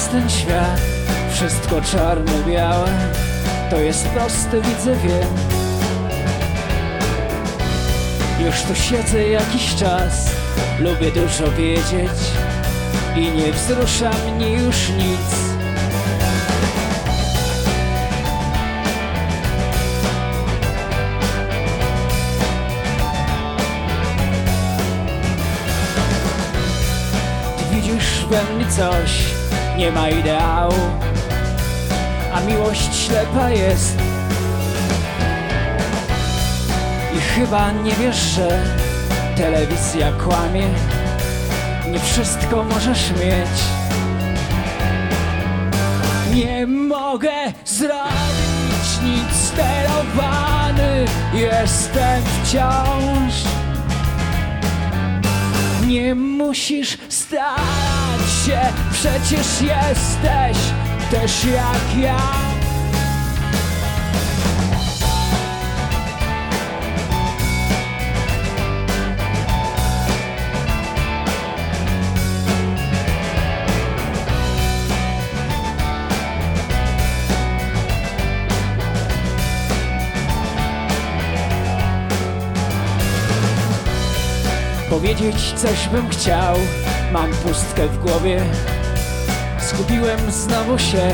jest ten świat. Wszystko czarno-białe To jest proste, widzę, wiem. Już tu siedzę jakiś czas Lubię dużo wiedzieć I nie wzrusza mnie już nic. Widzisz we mnie coś, nie ma ideału, a miłość ślepa jest. I chyba nie wiesz, że telewizja kłamie, nie wszystko możesz mieć. Nie mogę zrobić nic sterowany, jestem wciąż. Nie musisz starać się, przecież jesteś też jak ja. Powiedzieć coś bym chciał, mam pustkę w głowie, zgubiłem znowu się.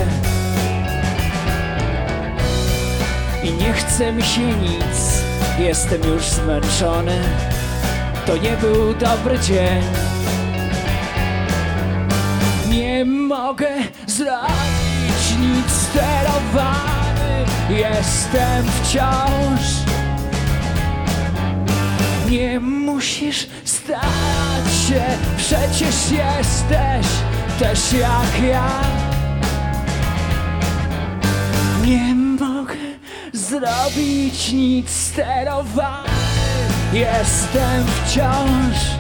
I nie chce mi się nic, jestem już zmęczony, to nie był dobry dzień. Nie mogę zrobić nic sterowany, jestem wciąż. Nie musisz starać się, przecież jesteś też jak ja. Nie mogę zrobić nic sterowany, jestem wciąż.